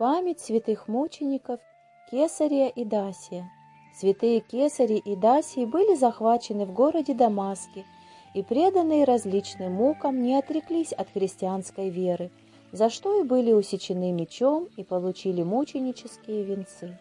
Память святых мучеников Кесария и Дасия. Святые Кесари и Дасии были захвачены в городе Дамаске и преданные различным мукам не отреклись от христианской веры, за что и были усечены мечом и получили мученические венцы.